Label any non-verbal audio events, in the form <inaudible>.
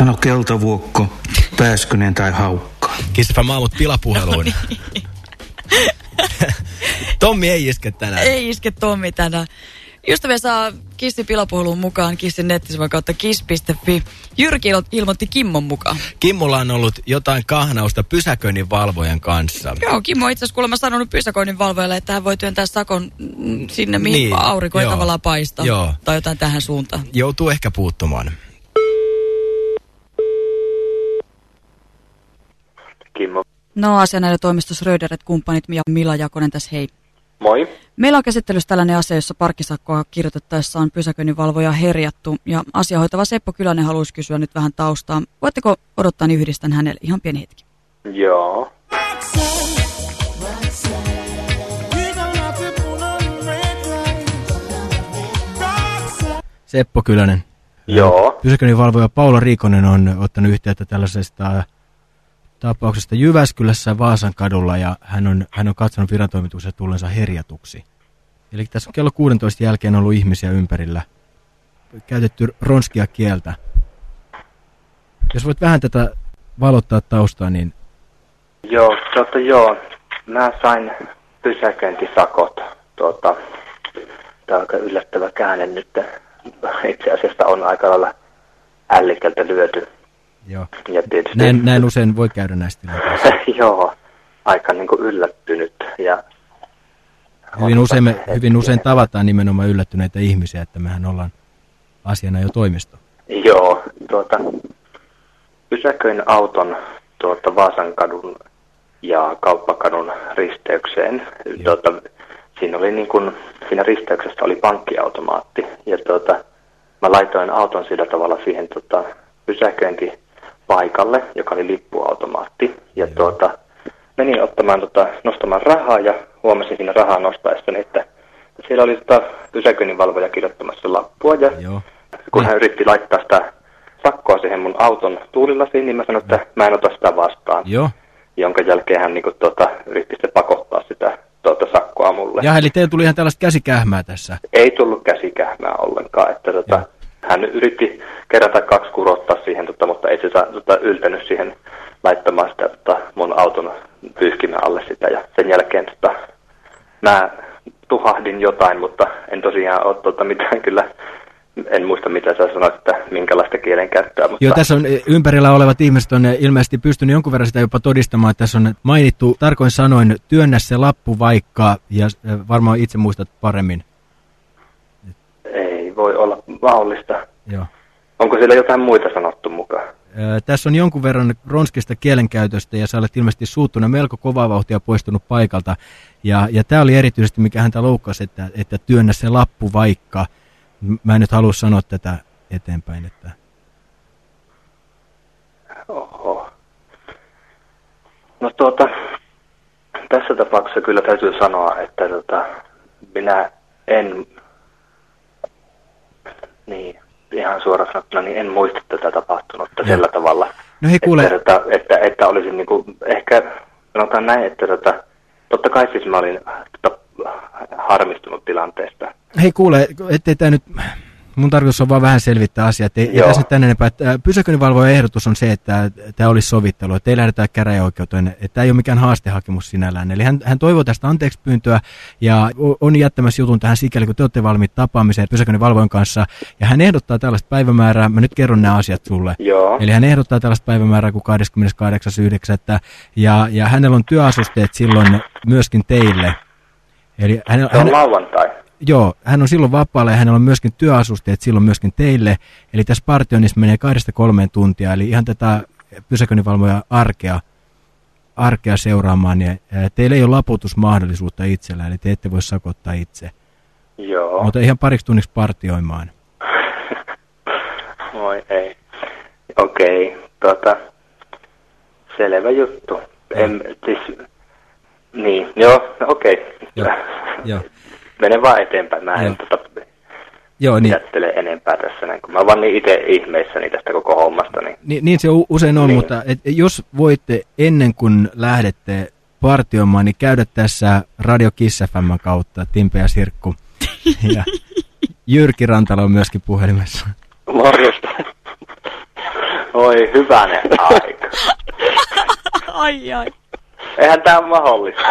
Sano keltavuokko, pääskynen tai haukka. Kissafan maamut pilapuheluun. <laughs> Tommi ei iske tänään. Ei iske Tommi tänään. Ystäviä saa Kissin pilapuheluun mukaan Kissin nettisivujen kautta kiss.fi. Jyrki ilmoitti Kimmon mukaan. Kimmolla on ollut jotain kahnausta pysäköinnin valvojan kanssa. Joo, Kimmo on itse asiassa kuulemma sanonut pysäköinnin valvojalle, että hän voi työntää sakon sinne, mihin niin, aurinko ei tavallaan paista. Joo. Tai jotain tähän suuntaan. Joutuu ehkä puuttumaan. Kimmo. No asianajotoimistossa Röderet kumppanit ja Mila Jakonen tässä hei. Moi. Meillä on käsittelyssä tällainen asia, jossa parkkisakkoa kirjoitettaessa on pysäköinninvalvoja herjattu. Ja asiahoitava Seppo Kylänen haluaisi kysyä nyt vähän taustaa. Voitteko odottaa, niin yhdistän hänelle ihan pieni hetki. Joo. Seppo Kylänen. Joo. Pysäköinninvalvoja Paula Riikonen on ottanut yhteyttä tällaisesta tapauksesta Jyväskylässä Vaasan kadulla ja hän on, hän on katsonut virantoimituksen tullensa herjatuksi. Eli tässä on kello 16 jälkeen ollut ihmisiä ympärillä. Käytetty ronskia kieltä. Jos voit vähän tätä valottaa taustaa, niin... Joo, tota joo. Mä sain pysäköintisakot. Tuota, tämä on aika yllättävä käänne nyt. Itse asiassa on aika lailla ällikältä lyöty Joo. Ja tietysti, näin, näin usein voi käydä näistä <laughs> Joo, aika niin kuin yllättynyt. Ja hyvin, usein me, hyvin usein tavataan nimenomaan yllättyneitä ihmisiä, että mehän ollaan asiana jo toimisto. Joo, tuota, pysäköin auton tuota Vaasan kadun ja Kauppakadun risteykseen. Tuota, siinä, oli niin kuin, siinä risteyksessä oli pankkiautomaatti ja tuota, mä laitoin auton sillä tavalla siihen tuota, pysäköinti paikalle, joka oli lippuautomaatti. Ja tuota, menin ottamaan, tota, nostamaan rahaa ja huomasin siinä rahaa nostaessani, että siellä oli tota, pysäköinninvalvoja kirjoittamassa lappua. Ja Joo. kun hän yritti laittaa sitä sakkoa siihen mun auton tuulillasiin, niin mä sanoin, että mä en ota sitä vastaan. Joo. Jonka jälkeen hän niin kuin, tuota, yritti sitten pakottaa sitä tuota, sakkoa mulle. Ja eli teillä tuli ihan tällaista käsikähmää tässä? Ei tullut käsikähmää ollenkaan. Että, tuota, hän yritti tai kaksi kurottaa siihen, tota, mutta ei se tota, yltänyt siihen laittamaan sitä tota, mun auton pyyhkimän alle sitä. Ja sen jälkeen tota, mä tuhahdin jotain, mutta en tosiaan ole tota, mitään <laughs> kyllä en muista mitä sä sanoit, että minkälaista kielenkäyttöä. Mutta... Joo, tässä on eh, ympärillä olevat ihmiset on eh, ilmeisesti pystynyt jonkun verran sitä jopa todistamaan, että tässä on mainittu tarkoin sanoin työnnä se lappu vaikka, ja eh, varmaan itse muistat paremmin. Ei voi olla mahdollista. Joo. Onko siellä jotain muita sanottu mukaan? Öö, tässä on jonkun verran ronskista kielenkäytöstä ja sä olet ilmeisesti suuttunut melko kovaa vauhtia poistunut paikalta. Ja, ja tämä oli erityisesti, mikä häntä loukkasi, että, että työnnä se lappu vaikka. Mä en nyt halua sanoa tätä eteenpäin. Että... Oho. No tuota, tässä tapauksessa kyllä täytyy sanoa, että tota, minä en niin, ihan suoraan sanottuna, niin en muista tätä tapahtunutta sillä tavalla. No hei kuule. Että, että, että, että olisin niin kuin, ehkä, sanotaan näin, että tota, totta kai siis mä olin tota, harmistunut tilanteesta. Hei kuule, ettei tämä nyt mun tarkoitus on vaan vähän selvittää asiat. Ei, ei tässä tänne enempää. Pysäköinninvalvojan ehdotus on se, että tämä olisi sovittelu, että ei lähdetä käräjäoikeuteen. Että tämä ei ole mikään haastehakemus sinällään. Eli hän, hän toivoo tästä anteeksi pyyntöä ja on jättämässä jutun tähän sikäli, kun te olette valmiit tapaamiseen pysäköinninvalvojan kanssa. Ja hän ehdottaa tällaista päivämäärää, mä nyt kerron nämä asiat sulle. Joo. Eli hän ehdottaa tällaista päivämäärää kuin 28.9. Ja, ja hänellä on työasusteet silloin myöskin teille. Eli hän, se on hän, lauantai. Joo, hän on silloin vapaalla ja hänellä on myöskin työasusteet silloin myöskin teille. Eli tässä partionissa menee kahdesta kolmeen tuntia, eli ihan tätä pysäköinninvalvoja arkea, arkea seuraamaan. Niin teillä ei ole laputusmahdollisuutta itsellä, eli te ette voi sakottaa itse. Joo. Mutta ihan pariksi tunniksi partioimaan. <laughs> Moi ei. Okei, okay, tota, selvä juttu. En, siis, niin, joo, okei. Okay. Joo, joo <laughs> mene vaan eteenpäin. Mä en tota, Joo, niin. jättele enempää tässä näin, kun mä vaan niin itse ihmeissäni tästä koko hommasta. Niin, niin, niin se usein on, niin. mutta et, jos voitte ennen kuin lähdette partioimaan, niin käydä tässä Radio Kiss FM kautta, Timpe ja Sirkku. <laughs> Ja Jyrki Rantala on myöskin puhelimessa. Morjesta. Oi hyvänen aika. <laughs> ai ai. Eihän tää ole mahdollista.